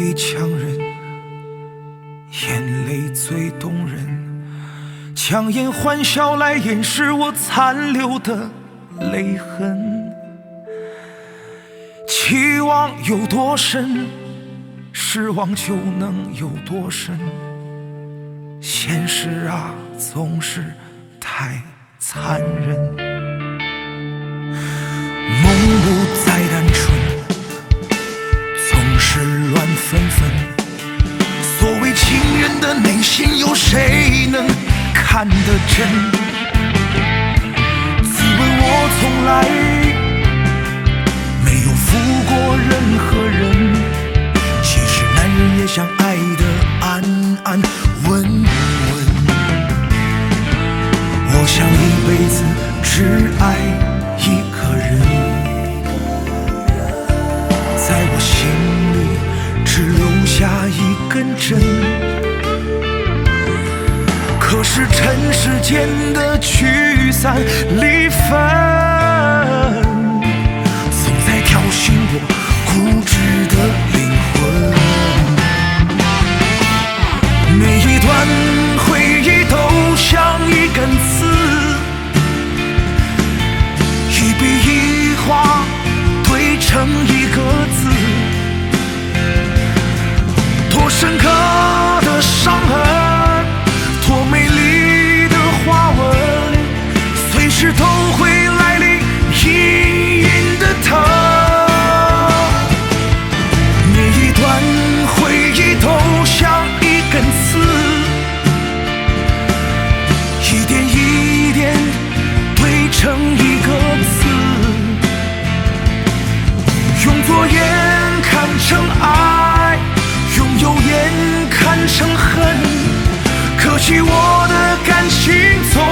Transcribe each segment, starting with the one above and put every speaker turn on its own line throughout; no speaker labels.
最强忍，眼泪最动人，强颜欢笑来掩饰我残留的泪痕。期望有多深，失望就能有多深。现实啊，总是太残忍。梦不人的内心，有谁能看得真？自问我从来没有负过任何人。其实男人也想爱得安安稳稳。我想一辈子只爱是尘世间的聚散离分，总在挑衅我固执的灵魂。每一段回忆都像一根刺，一笔一画堆成一成爱，用右眼看成恨。可惜我的感情总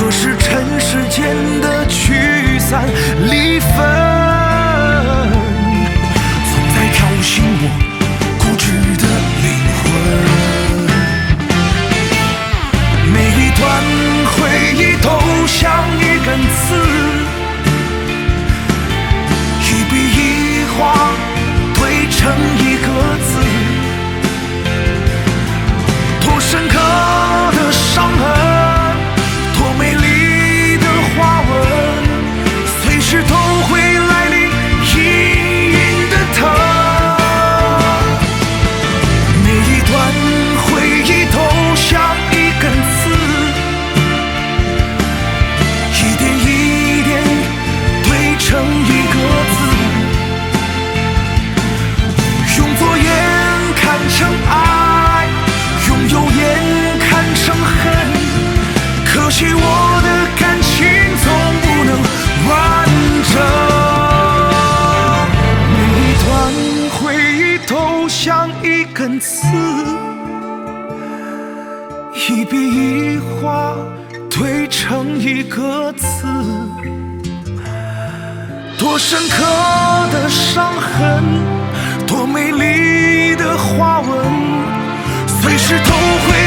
可是尘世间的聚散离分，总在挑衅我固执的灵魂。每一段回忆都像一根刺，一笔一画堆成根刺，一笔一画堆成一个字。多深刻的伤痕，多美丽的花纹，随时都会。